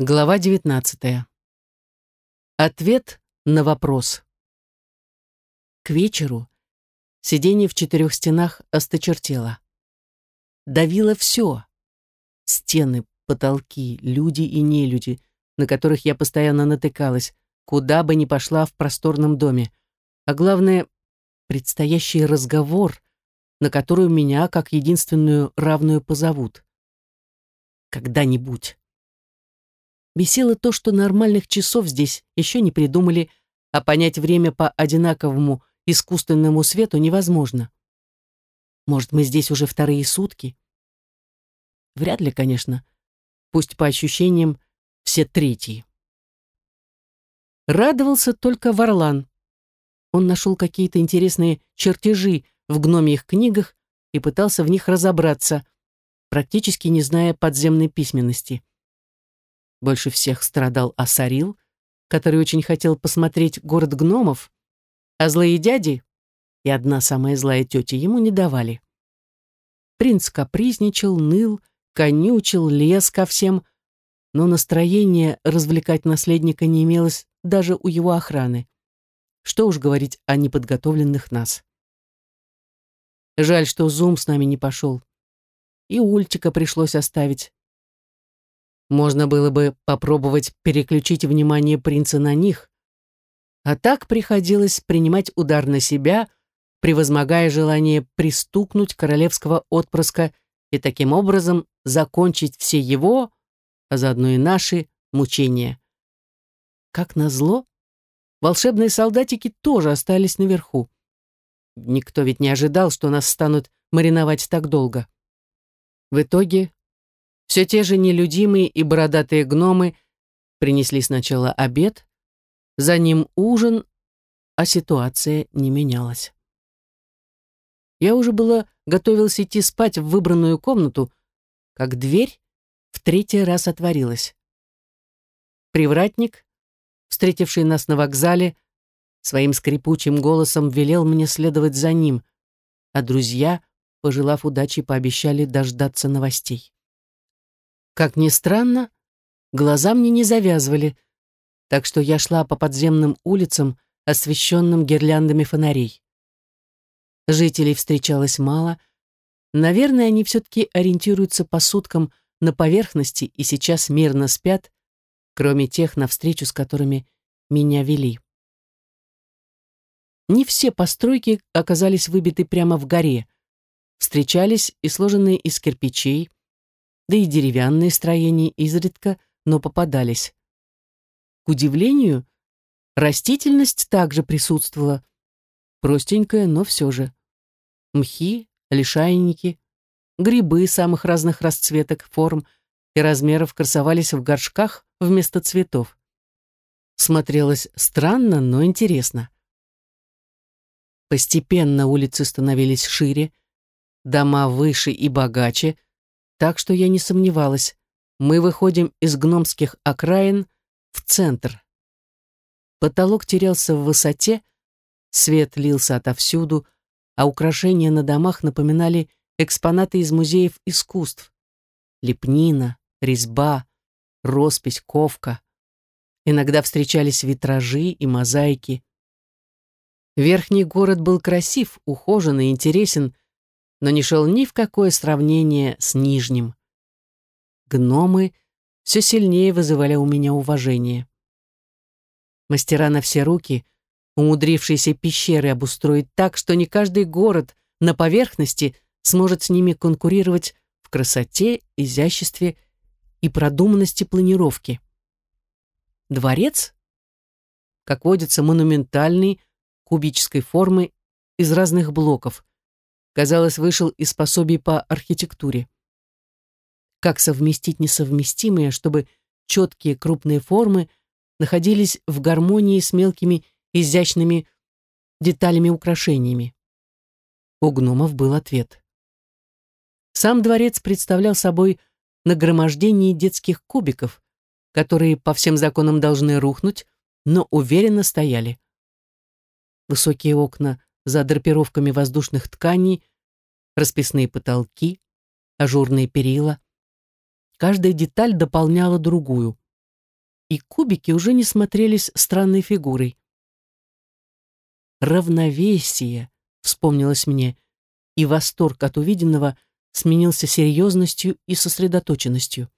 Глава 19. Ответ на вопрос. К вечеру сидение в четырех стенах осточертело. Давило все. Стены, потолки, люди и нелюди, на которых я постоянно натыкалась, куда бы ни пошла в просторном доме. А главное, предстоящий разговор, на который меня, как единственную равную, позовут. Когда-нибудь. Бесило то, что нормальных часов здесь еще не придумали, а понять время по одинаковому искусственному свету невозможно. Может, мы здесь уже вторые сутки? Вряд ли, конечно. Пусть по ощущениям все третьи. Радовался только Варлан. Он нашел какие-то интересные чертежи в гномьих книгах и пытался в них разобраться, практически не зная подземной письменности. Больше всех страдал Асарил, который очень хотел посмотреть город гномов, а злые дяди и одна самая злая тетя ему не давали. Принц капризничал, ныл, конючил, лез ко всем, но настроения развлекать наследника не имелось даже у его охраны. Что уж говорить о неподготовленных нас. Жаль, что Зум с нами не пошел. И Ультика пришлось оставить. Можно было бы попробовать переключить внимание принца на них. А так приходилось принимать удар на себя, превозмогая желание пристукнуть королевского отпрыска и таким образом закончить все его, а заодно и наши, мучения. Как назло, волшебные солдатики тоже остались наверху. Никто ведь не ожидал, что нас станут мариновать так долго. В итоге все те же нелюдимые и бородатые гномы принесли сначала обед, за ним ужин, а ситуация не менялась. Я уже было готовился идти спать в выбранную комнату, как дверь в третий раз отворилась. Привратник, встретивший нас на вокзале, своим скрипучим голосом велел мне следовать за ним, а друзья, пожелав удачи, пообещали дождаться новостей. Как ни странно, глаза мне не завязывали, так что я шла по подземным улицам, освещенным гирляндами фонарей. Жителей встречалось мало. Наверное, они все-таки ориентируются по суткам на поверхности и сейчас мирно спят, кроме тех, навстречу с которыми меня вели. Не все постройки оказались выбиты прямо в горе. Встречались и сложенные из кирпичей, да и деревянные строения изредка, но попадались. К удивлению, растительность также присутствовала, простенькая, но все же. Мхи, лишайники, грибы самых разных расцветок, форм и размеров красовались в горшках вместо цветов. Смотрелось странно, но интересно. Постепенно улицы становились шире, дома выше и богаче, так что я не сомневалась, мы выходим из гномских окраин в центр. Потолок терялся в высоте, свет лился отовсюду, а украшения на домах напоминали экспонаты из музеев искусств. Лепнина, резьба, роспись, ковка. Иногда встречались витражи и мозаики. Верхний город был красив, ухожен и интересен, но не шел ни в какое сравнение с Нижним. Гномы все сильнее вызывали у меня уважение. Мастера на все руки, умудрившиеся пещеры обустроить так, что не каждый город на поверхности сможет с ними конкурировать в красоте, изяществе и продуманности планировки. Дворец, как водится, монументальный, кубической формы из разных блоков, казалось, вышел из пособий по архитектуре. Как совместить несовместимое, чтобы четкие крупные формы находились в гармонии с мелкими изящными деталями-украшениями? У гномов был ответ. Сам дворец представлял собой нагромождение детских кубиков, которые по всем законам должны рухнуть, но уверенно стояли. Высокие окна за драпировками воздушных тканей, расписные потолки, ажурные перила. Каждая деталь дополняла другую. и кубики уже не смотрелись странной фигурой. «Равновесие», — вспомнилось мне, и восторг от увиденного сменился серьезностью и сосредоточенностью.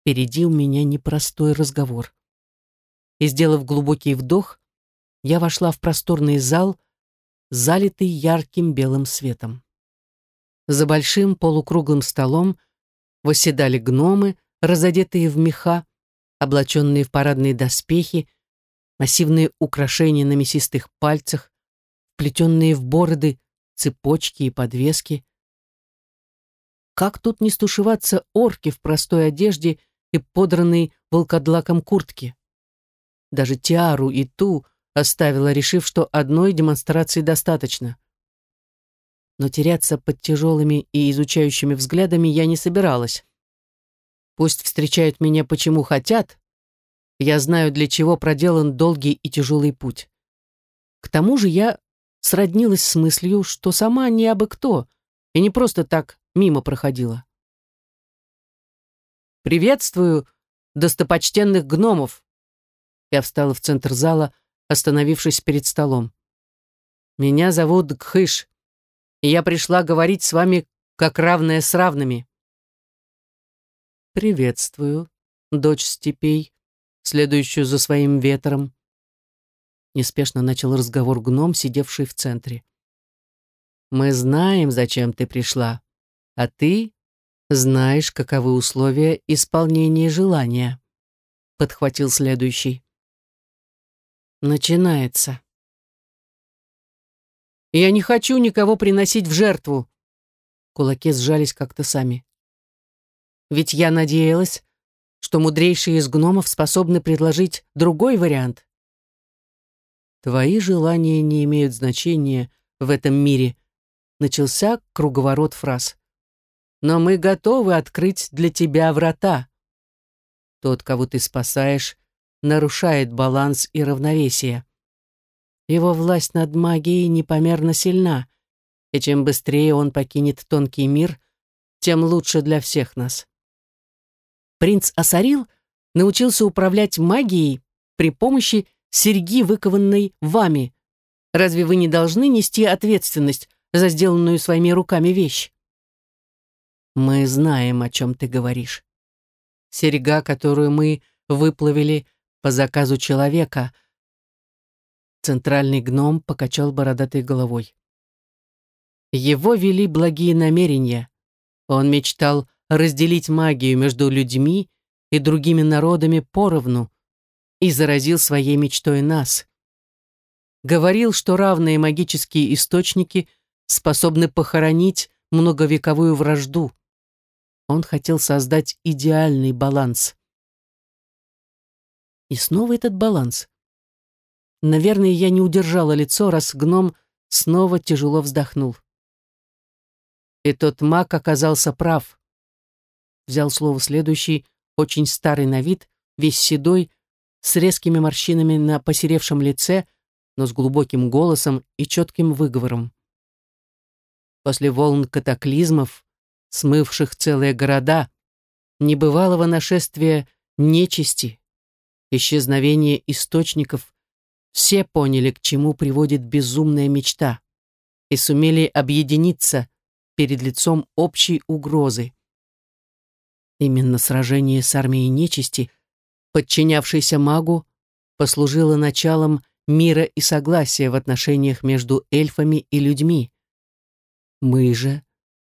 Впереди у меня непростой разговор. И, сделав глубокий вдох, я вошла в просторный зал, залитый ярким белым светом. За большим полукруглым столом восседали гномы, разодетые в меха, облаченные в парадные доспехи, массивные украшения на мясистых пальцах, плетенные в бороды, цепочки и подвески. Как тут не стушеваться орки в простой одежде и подранной волкодлаком куртке? Даже Тиару и ту оставила, решив, что одной демонстрации достаточно но теряться под тяжелыми и изучающими взглядами я не собиралась. Пусть встречают меня почему хотят, я знаю, для чего проделан долгий и тяжелый путь. К тому же я сроднилась с мыслью, что сама не абы кто, и не просто так мимо проходила. «Приветствую достопочтенных гномов!» Я встала в центр зала, остановившись перед столом. «Меня зовут Гхыш и я пришла говорить с вами как равная с равными». «Приветствую, дочь степей, следующую за своим ветром», неспешно начал разговор гном, сидевший в центре. «Мы знаем, зачем ты пришла, а ты знаешь, каковы условия исполнения желания», подхватил следующий. «Начинается», я не хочу никого приносить в жертву. Кулаки сжались как-то сами. Ведь я надеялась, что мудрейшие из гномов способны предложить другой вариант. Твои желания не имеют значения в этом мире. Начался круговорот фраз. Но мы готовы открыть для тебя врата. Тот, кого ты спасаешь, нарушает баланс и равновесие. Его власть над магией непомерно сильна, и чем быстрее он покинет тонкий мир, тем лучше для всех нас. Принц Асарил научился управлять магией при помощи серьги, выкованной вами. Разве вы не должны нести ответственность за сделанную своими руками вещь? Мы знаем, о чем ты говоришь. Серьга, которую мы выплавили по заказу человека — Центральный гном покачал бородатой головой. Его вели благие намерения. Он мечтал разделить магию между людьми и другими народами поровну и заразил своей мечтой нас. Говорил, что равные магические источники способны похоронить многовековую вражду. Он хотел создать идеальный баланс. И снова этот баланс. Наверное, я не удержала лицо, раз гном снова тяжело вздохнул. И тот маг оказался прав. Взял слово следующий, очень старый на вид, весь седой, с резкими морщинами на посеревшем лице, но с глубоким голосом и четким выговором. После волн катаклизмов, смывших целые города, небывалого нашествия нечисти, исчезновения источников все поняли, к чему приводит безумная мечта, и сумели объединиться перед лицом общей угрозы. Именно сражение с армией нечисти, подчинявшейся магу, послужило началом мира и согласия в отношениях между эльфами и людьми. Мы же,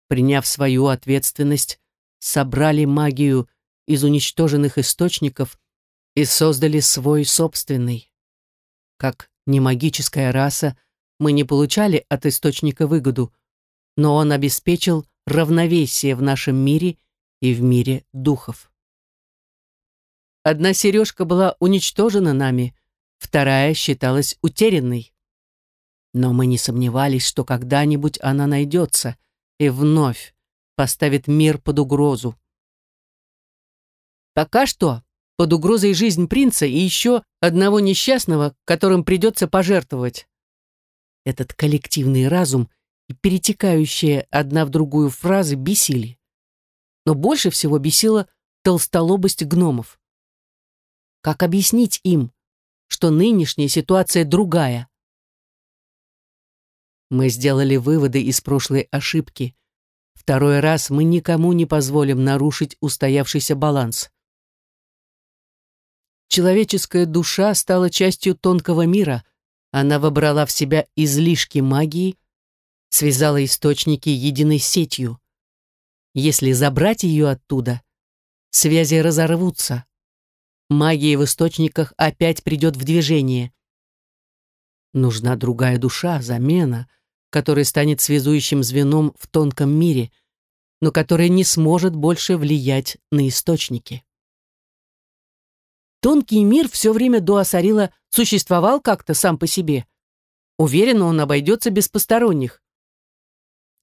приняв свою ответственность, собрали магию из уничтоженных источников и создали свой собственный. Как немагическая раса, мы не получали от источника выгоду, но он обеспечил равновесие в нашем мире и в мире духов. Одна сережка была уничтожена нами, вторая считалась утерянной. Но мы не сомневались, что когда-нибудь она найдется и вновь поставит мир под угрозу. Пока что под угрозой жизнь принца и еще одного несчастного, которым придется пожертвовать. Этот коллективный разум и перетекающие одна в другую фразы бесили. Но больше всего бесила толстолобость гномов. Как объяснить им, что нынешняя ситуация другая? Мы сделали выводы из прошлой ошибки. Второй раз мы никому не позволим нарушить устоявшийся баланс. Человеческая душа стала частью тонкого мира. Она вобрала в себя излишки магии, связала источники единой сетью. Если забрать ее оттуда, связи разорвутся. Магия в источниках опять придет в движение. Нужна другая душа, замена, которая станет связующим звеном в тонком мире, но которая не сможет больше влиять на источники. Тонкий мир все время до Асарила существовал как-то сам по себе. Уверена, он обойдется без посторонних.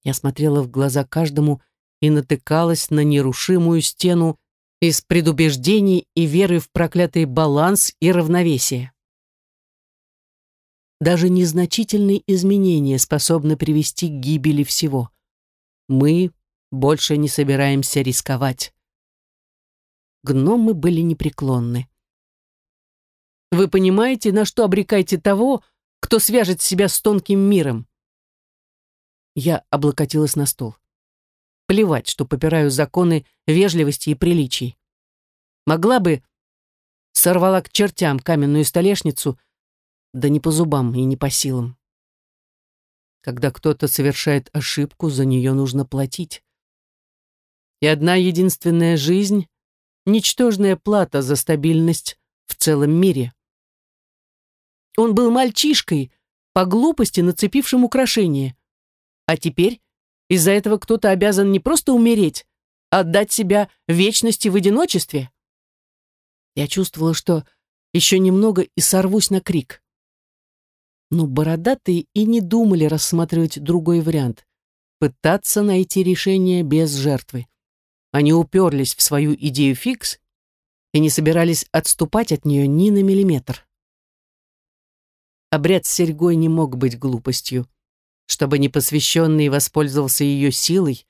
Я смотрела в глаза каждому и натыкалась на нерушимую стену из предубеждений и веры в проклятый баланс и равновесие. Даже незначительные изменения способны привести к гибели всего. Мы больше не собираемся рисковать. Гномы были непреклонны. Вы понимаете, на что обрекаете того, кто свяжет себя с тонким миром? Я облокотилась на стол. Плевать, что попираю законы вежливости и приличий. Могла бы, сорвала к чертям каменную столешницу, да не по зубам и не по силам. Когда кто-то совершает ошибку, за нее нужно платить. И одна единственная жизнь — ничтожная плата за стабильность в целом мире. Он был мальчишкой, по глупости нацепившим украшение. А теперь из-за этого кто-то обязан не просто умереть, а отдать себя вечности в одиночестве. Я чувствовала, что еще немного и сорвусь на крик. Но бородатые и не думали рассматривать другой вариант — пытаться найти решение без жертвы. Они уперлись в свою идею фикс и не собирались отступать от нее ни на миллиметр. Обряд с серьгой не мог быть глупостью. Чтобы непосвященный воспользовался ее силой,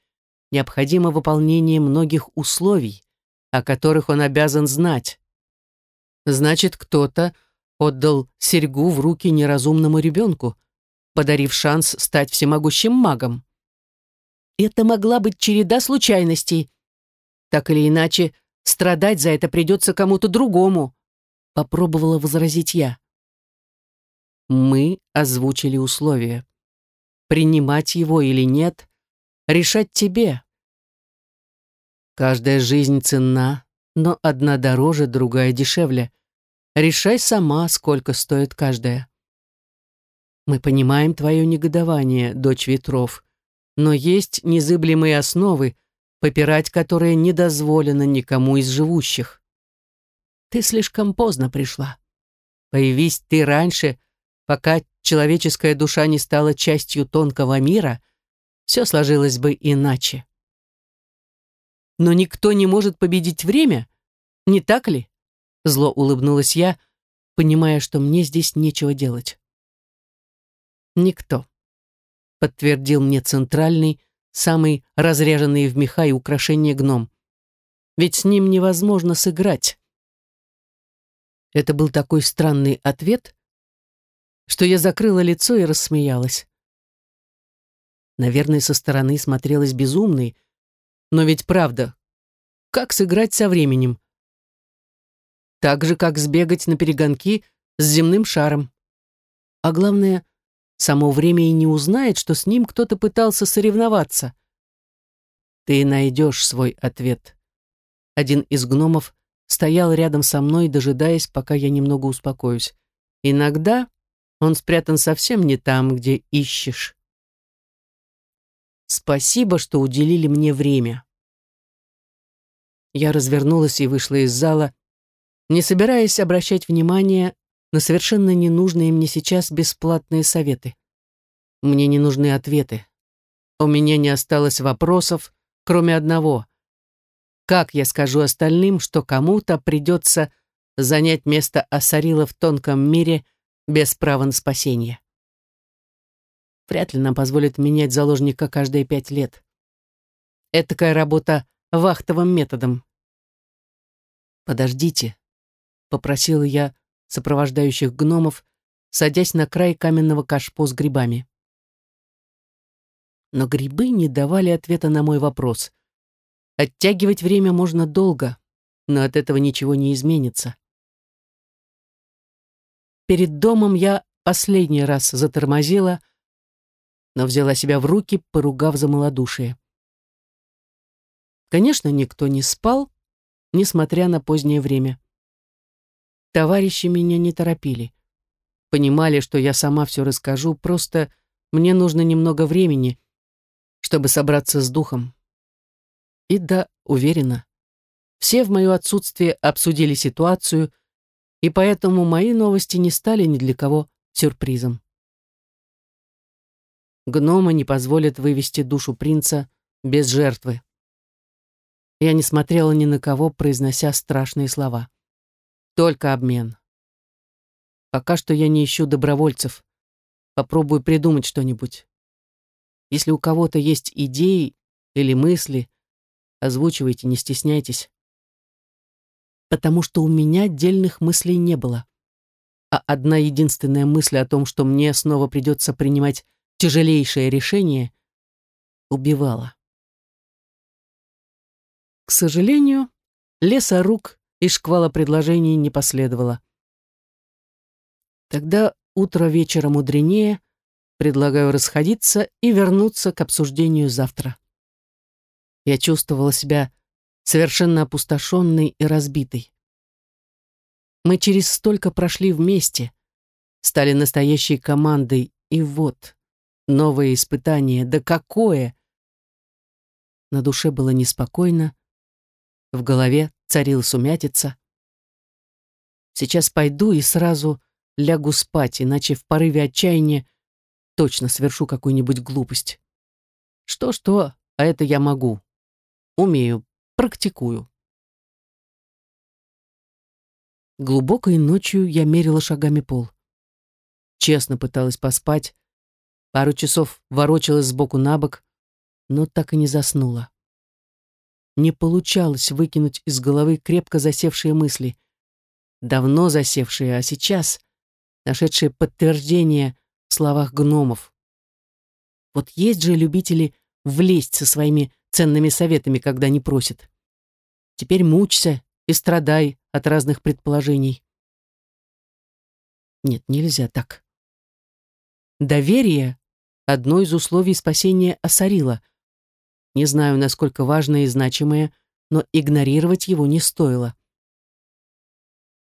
необходимо выполнение многих условий, о которых он обязан знать. Значит, кто-то отдал серьгу в руки неразумному ребенку, подарив шанс стать всемогущим магом. Это могла быть череда случайностей. Так или иначе, страдать за это придется кому-то другому, попробовала возразить я. Мы озвучили условия. Принимать его или нет, решать тебе. Каждая жизнь ценна, но одна дороже, другая дешевле. Решай сама, сколько стоит каждая. Мы понимаем твое негодование, дочь ветров, но есть незыблемые основы, попирать которые не дозволено никому из живущих. Ты слишком поздно пришла. Появись ты раньше, Пока человеческая душа не стала частью тонкого мира, все сложилось бы иначе. Но никто не может победить время, не так ли? Зло улыбнулась я, понимая, что мне здесь нечего делать. Никто, подтвердил мне центральный, самый разряженный в меха и украшения гном. Ведь с ним невозможно сыграть. Это был такой странный ответ, что я закрыла лицо и рассмеялась. Наверное, со стороны смотрелась безумной, но ведь правда, как сыграть со временем? Так же, как сбегать на перегонки с земным шаром. А главное, само время и не узнает, что с ним кто-то пытался соревноваться. Ты найдешь свой ответ. Один из гномов стоял рядом со мной, дожидаясь, пока я немного успокоюсь. Иногда он спрятан совсем не там, где ищешь. Спасибо, что уделили мне время. Я развернулась и вышла из зала, не собираясь обращать внимание на совершенно ненужные мне сейчас бесплатные советы. Мне не нужны ответы. У меня не осталось вопросов, кроме одного. Как я скажу остальным, что кому-то придется занять место Асарила в тонком мире без права на спасение. Вряд ли нам позволят менять заложника каждые пять лет. Этакая работа вахтовым методом. Подождите, попросила я сопровождающих гномов, садясь на край каменного кашпо с грибами. Но грибы не давали ответа на мой вопрос. Оттягивать время можно долго, но от этого ничего не изменится. Перед домом я последний раз затормозила, но взяла себя в руки, поругав за малодушие. Конечно, никто не спал, несмотря на позднее время. Товарищи меня не торопили. Понимали, что я сама все расскажу, просто мне нужно немного времени, чтобы собраться с духом. И да, уверена, все в мое отсутствие обсудили ситуацию, и поэтому мои новости не стали ни для кого сюрпризом. Гнома не позволят вывести душу принца без жертвы. Я не смотрела ни на кого, произнося страшные слова. Только обмен. Пока что я не ищу добровольцев. Попробую придумать что-нибудь. Если у кого-то есть идеи или мысли, озвучивайте, не стесняйтесь. Потому что у меня отдельных мыслей не было. А одна единственная мысль о том, что мне снова придется принимать тяжелейшее решение, убивала. К сожалению, леса рук и шквала предложений не последовало. Тогда утро вечера мудренее, предлагаю расходиться и вернуться к обсуждению завтра. Я чувствовала себя совершенно опустошенной и разбитой. Мы через столько прошли вместе, стали настоящей командой, и вот, новое испытание, да какое! На душе было неспокойно, в голове царила сумятица. Сейчас пойду и сразу лягу спать, иначе в порыве отчаяния точно совершу какую-нибудь глупость. Что-что, а это я могу. Умею, практикую. Глубокой ночью я мерила шагами пол. Честно пыталась поспать, пару часов ворочалась сбоку на бок, но так и не заснула не получалось выкинуть из головы крепко засевшие мысли. Давно засевшие, а сейчас нашедшие подтверждение в словах гномов. Вот есть же любители влезть со своими ценными советами, когда не просят. Теперь мучься и страдай от разных предположений. Нет, нельзя так. Доверие — одно из условий спасения Асарила — не знаю, насколько важное и значимое, но игнорировать его не стоило.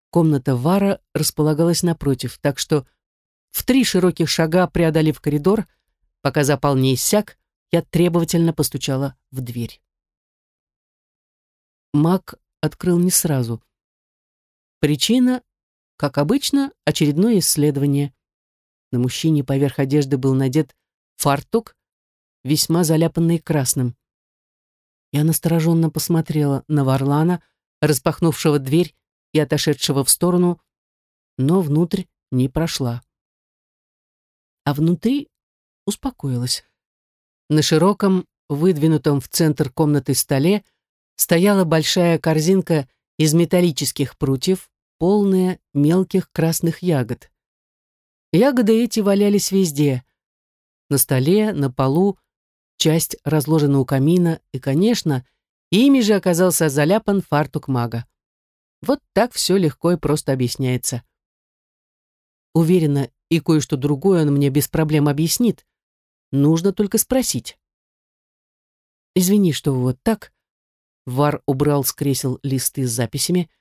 Комната Вара располагалась напротив, так что в три широких шага преодолев коридор, пока запал не иссяк, я требовательно постучала в дверь. Мак открыл не сразу. Причина, как обычно, очередное исследование. На мужчине поверх одежды был надет фартук, весьма заляпанный красным. Я настороженно посмотрела на Варлана, распахнувшего дверь и отошедшего в сторону, но внутрь не прошла. А внутри успокоилась. На широком, выдвинутом в центр комнаты столе стояла большая корзинка из металлических прутьев, полная мелких красных ягод. Ягоды эти валялись везде. На столе, на полу, часть разложена у камина, и, конечно, ими же оказался заляпан фартук мага. Вот так все легко и просто объясняется. Уверена, и кое-что другое он мне без проблем объяснит. Нужно только спросить. «Извини, что вот так...» Вар убрал с кресел листы с записями.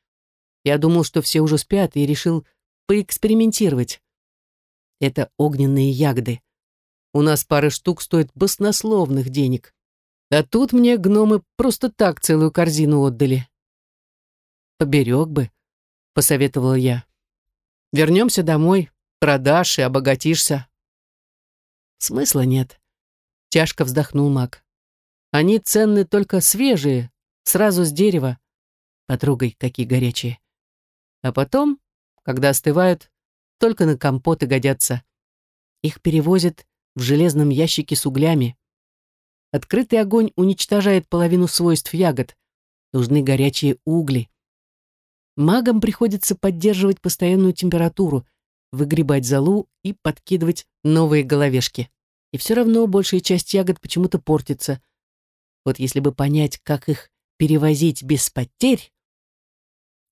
Я думал, что все уже спят, и решил поэкспериментировать. Это огненные ягоды. У нас пара штук стоит баснословных денег. А тут мне гномы просто так целую корзину отдали. Поберег бы, посоветовала я. Вернемся домой, продашь и обогатишься. Смысла нет. Тяжко вздохнул маг. Они ценны только свежие, сразу с дерева. Потрогай, какие горячие. А потом, когда остывают, только на компоты годятся. Их перевозят в железном ящике с углями. Открытый огонь уничтожает половину свойств ягод. Нужны горячие угли. Магам приходится поддерживать постоянную температуру, выгребать залу и подкидывать новые головешки. И все равно большая часть ягод почему-то портится. Вот если бы понять, как их перевозить без потерь...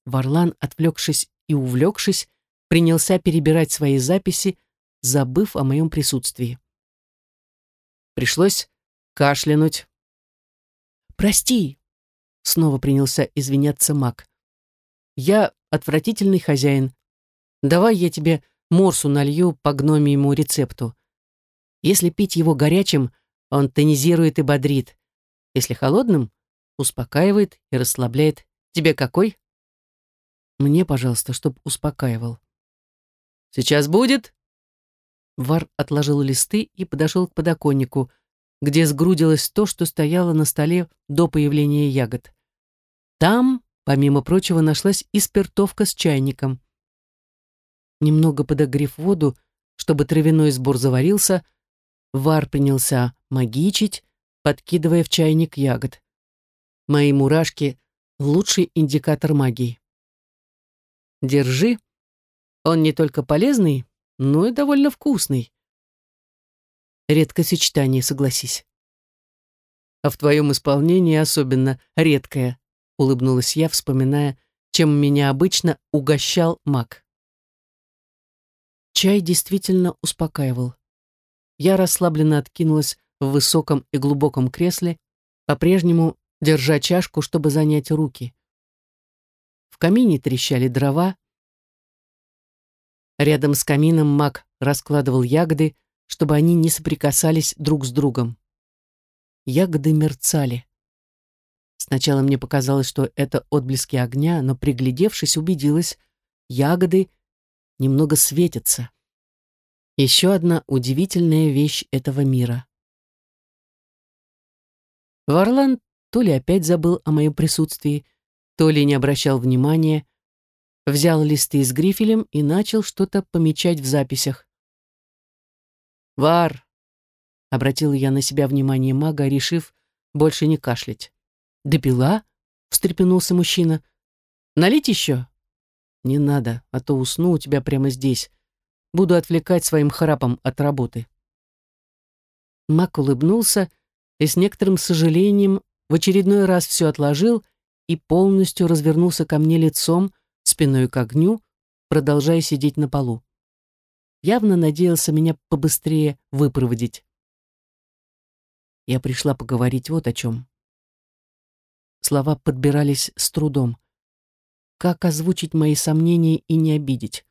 Варлан, отвлекшись и увлекшись, принялся перебирать свои записи, забыв о моем присутствии. Пришлось кашлянуть. «Прости!» — снова принялся извиняться маг. «Я отвратительный хозяин. Давай я тебе морсу налью по гномиему рецепту. Если пить его горячим, он тонизирует и бодрит. Если холодным, успокаивает и расслабляет. Тебе какой?» «Мне, пожалуйста, чтоб успокаивал». «Сейчас будет?» Вар отложил листы и подошел к подоконнику, где сгрудилось то, что стояло на столе до появления ягод. Там, помимо прочего, нашлась и спиртовка с чайником. Немного подогрев воду, чтобы травяной сбор заварился, Вар принялся магичить, подкидывая в чайник ягод. Мои мурашки — лучший индикатор магии. Держи. Он не только полезный, но и довольно вкусный. Редкое сочетание, согласись. А в твоем исполнении особенно редкое, улыбнулась я, вспоминая, чем меня обычно угощал маг. Чай действительно успокаивал. Я расслабленно откинулась в высоком и глубоком кресле, по-прежнему держа чашку, чтобы занять руки. В камине трещали дрова, Рядом с камином маг раскладывал ягоды, чтобы они не соприкасались друг с другом. Ягоды мерцали. Сначала мне показалось, что это отблески огня, но, приглядевшись, убедилась, ягоды немного светятся. Еще одна удивительная вещь этого мира. Варлан то ли опять забыл о моем присутствии, то ли не обращал внимания, взял листы с грифелем и начал что-то помечать в записях. «Вар!» — обратила я на себя внимание мага, решив больше не кашлять. «Допила?» — встрепенулся мужчина. «Налить еще?» «Не надо, а то усну у тебя прямо здесь. Буду отвлекать своим храпом от работы». Маг улыбнулся и с некоторым сожалением в очередной раз все отложил и полностью развернулся ко мне лицом, спиной к огню, продолжая сидеть на полу. Явно надеялся меня побыстрее выпроводить. Я пришла поговорить вот о чем. Слова подбирались с трудом. Как озвучить мои сомнения и не обидеть?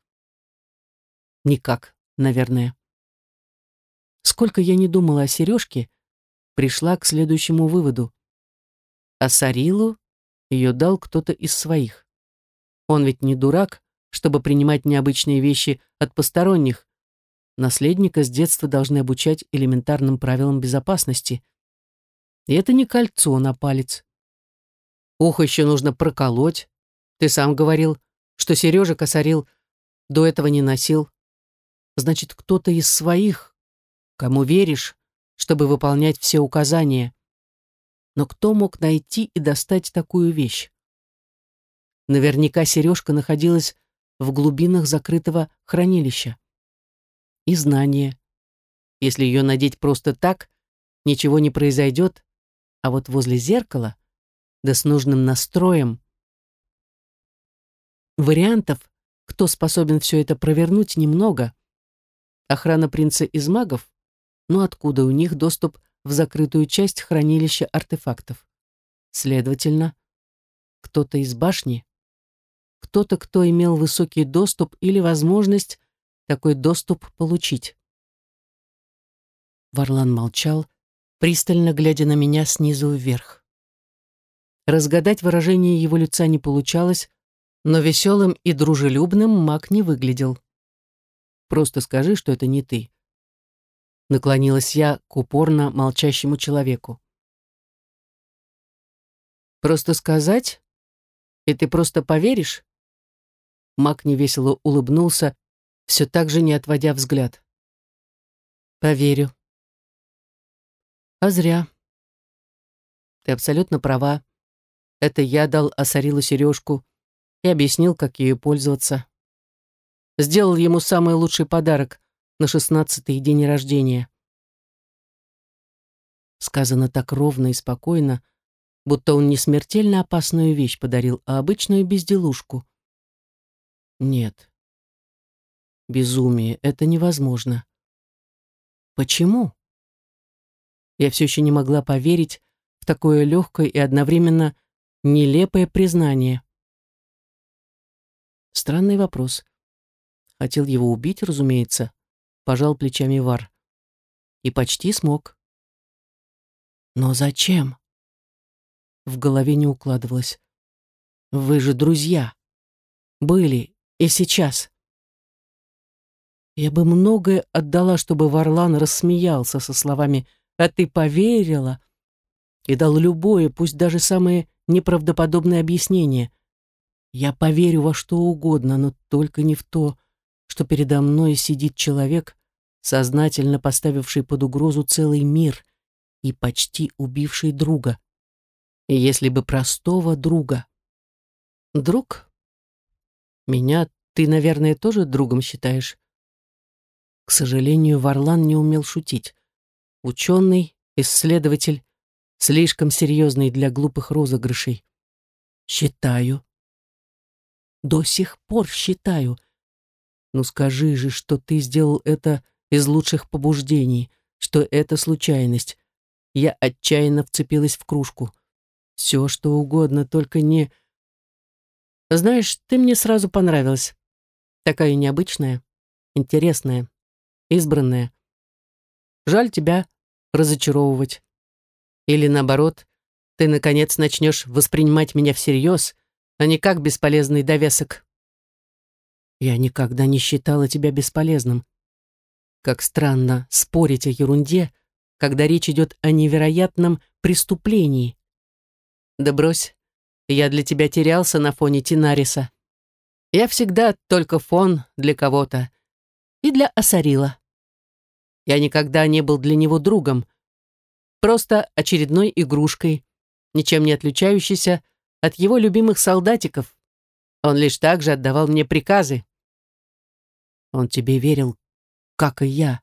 Никак, наверное. Сколько я не думала о сережке, пришла к следующему выводу. А Сарилу ее дал кто-то из своих. Он ведь не дурак, чтобы принимать необычные вещи от посторонних. Наследника с детства должны обучать элементарным правилам безопасности. И это не кольцо на палец. Ухо еще нужно проколоть. Ты сам говорил, что Сережа косарил, до этого не носил. Значит, кто-то из своих, кому веришь, чтобы выполнять все указания. Но кто мог найти и достать такую вещь? Наверняка сережка находилась в глубинах закрытого хранилища. И знание. Если ее надеть просто так, ничего не произойдет, а вот возле зеркала, да с нужным настроем. Вариантов, кто способен все это провернуть, немного. Охрана принца из магов, но откуда у них доступ в закрытую часть хранилища артефактов? Следовательно, кто-то из башни кто-то, кто имел высокий доступ или возможность такой доступ получить. Варлан молчал, пристально глядя на меня снизу вверх. Разгадать выражение его лица не получалось, но веселым и дружелюбным маг не выглядел. «Просто скажи, что это не ты», — наклонилась я к упорно молчащему человеку. «Просто сказать? И ты просто поверишь?» Мак невесело улыбнулся, все так же не отводя взгляд. «Поверю». «А зря». «Ты абсолютно права. Это я дал Асарилу сережку. И объяснил, как ею пользоваться. Сделал ему самый лучший подарок на шестнадцатый день рождения. Сказано так ровно и спокойно, будто он не смертельно опасную вещь подарил, а обычную безделушку. Нет. Безумие, это невозможно. Почему? Я все еще не могла поверить в такое легкое и одновременно нелепое признание. Странный вопрос. Хотел его убить, разумеется, пожал плечами Вар. И почти смог. Но зачем? В голове не укладывалось. Вы же друзья. Были и сейчас. Я бы многое отдала, чтобы Варлан рассмеялся со словами «А ты поверила?» и дал любое, пусть даже самое неправдоподобное объяснение. Я поверю во что угодно, но только не в то, что передо мной сидит человек, сознательно поставивший под угрозу целый мир и почти убивший друга. И если бы простого друга. Друг? Меня ты, наверное, тоже другом считаешь? К сожалению, Варлан не умел шутить. Ученый, исследователь, слишком серьезный для глупых розыгрышей. Считаю. До сих пор считаю. Ну скажи же, что ты сделал это из лучших побуждений, что это случайность. Я отчаянно вцепилась в кружку. Все, что угодно, только не... Знаешь, ты мне сразу понравилась. Такая необычная, интересная, избранная. Жаль тебя разочаровывать. Или наоборот, ты, наконец, начнешь воспринимать меня всерьез, а не как бесполезный довесок. Я никогда не считала тебя бесполезным. Как странно спорить о ерунде, когда речь идет о невероятном преступлении. Да брось, я для тебя терялся на фоне Тинариса. Я всегда только фон для кого-то. И для Асарила. Я никогда не был для него другом, просто очередной игрушкой, ничем не отличающейся от его любимых солдатиков. Он лишь так же отдавал мне приказы. Он тебе верил, как и я.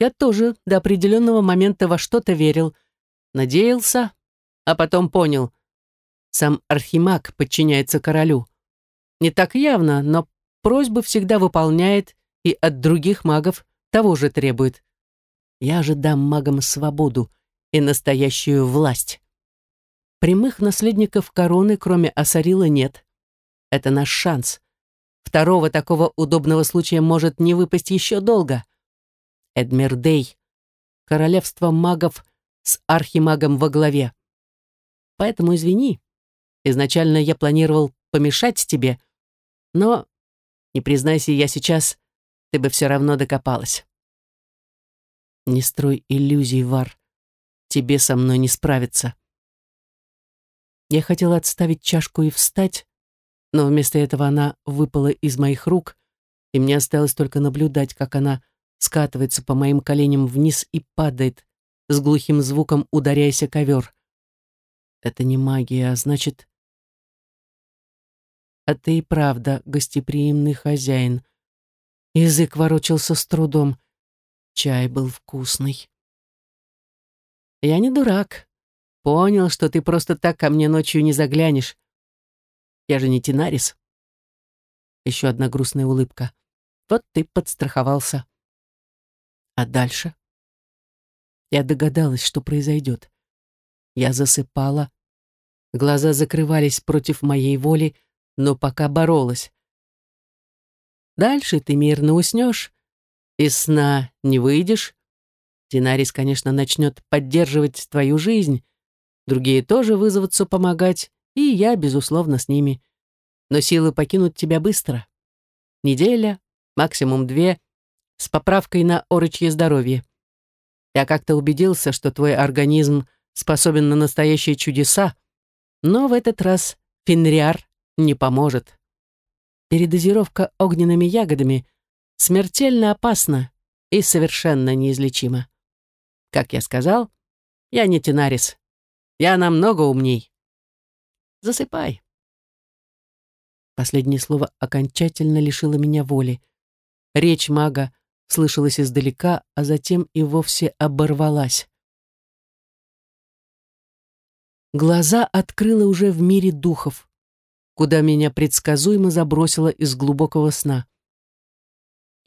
Я тоже до определенного момента во что-то верил, надеялся, а потом понял. Сам Архимаг подчиняется королю. Не так явно, но просьбы всегда выполняет и от других магов того же требует. Я же дам магам свободу и настоящую власть. Прямых наследников короны, кроме Асарила, нет. Это наш шанс. Второго такого удобного случая может не выпасть еще долго. Эдмердей. Королевство магов с архимагом во главе. Поэтому извини. Изначально я планировал помешать тебе, но, не признайся я сейчас, ты бы все равно докопалась. Не строй иллюзий, Вар. Тебе со мной не справиться. Я хотела отставить чашку и встать, но вместо этого она выпала из моих рук, и мне осталось только наблюдать, как она скатывается по моим коленям вниз и падает, с глухим звуком ударяясь о ковер. Это не магия, а значит... А ты и правда гостеприимный хозяин. Язык ворочался с трудом. Чай был вкусный. Я не дурак. Понял, что ты просто так ко мне ночью не заглянешь. Я же не Тинарис. Еще одна грустная улыбка. Вот ты подстраховался. А дальше? Я догадалась, что произойдет. Я засыпала. Глаза закрывались против моей воли, но пока боролась. Дальше ты мирно уснешь, из сна не выйдешь. Динарис, конечно, начнет поддерживать твою жизнь, другие тоже вызовутся помогать, и я, безусловно, с ними. Но силы покинут тебя быстро. Неделя, максимум две, с поправкой на орочье здоровье. Я как-то убедился, что твой организм способен на настоящие чудеса, но в этот раз Фенриар не поможет. Передозировка огненными ягодами — смертельно опасно и совершенно неизлечимо. Как я сказал, я не Тинарис. Я намного умней. Засыпай. Последнее слово окончательно лишило меня воли. Речь мага слышалась издалека, а затем и вовсе оборвалась. Глаза открыла уже в мире духов, куда меня предсказуемо забросило из глубокого сна.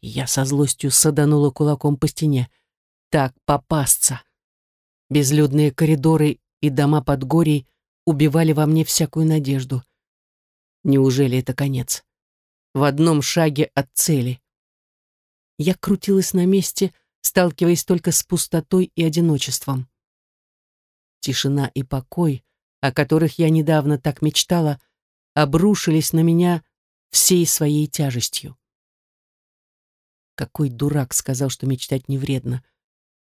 Я со злостью саданула кулаком по стене. Так попасться. Безлюдные коридоры и дома под горей убивали во мне всякую надежду. Неужели это конец? В одном шаге от цели. Я крутилась на месте, сталкиваясь только с пустотой и одиночеством. Тишина и покой, о которых я недавно так мечтала, обрушились на меня всей своей тяжестью. Какой дурак сказал, что мечтать не вредно.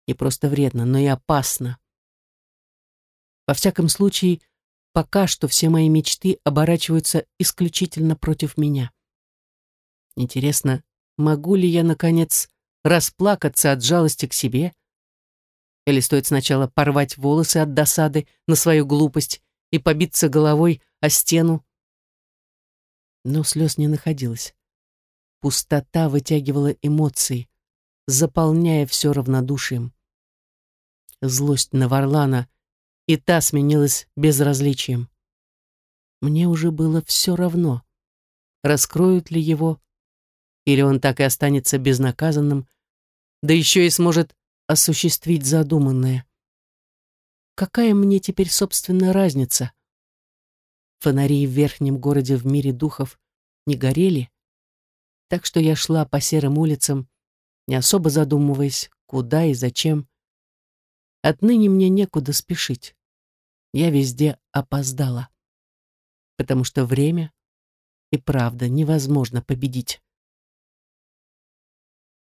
Не просто вредно, но и опасно. Во всяком случае, пока что все мои мечты оборачиваются исключительно против меня. Интересно, могу ли я, наконец, расплакаться от жалости к себе? Или стоит сначала порвать волосы от досады на свою глупость и побиться головой о стену? Но слез не находилось. Пустота вытягивала эмоции, заполняя все равнодушием. Злость на Варлана и та сменилась безразличием. Мне уже было все равно, раскроют ли его, или он так и останется безнаказанным, да еще и сможет осуществить задуманное. Какая мне теперь, собственно, разница? Фонари в верхнем городе в мире духов не горели, так что я шла по серым улицам, не особо задумываясь, куда и зачем. Отныне мне некуда спешить. Я везде опоздала. Потому что время и правда невозможно победить.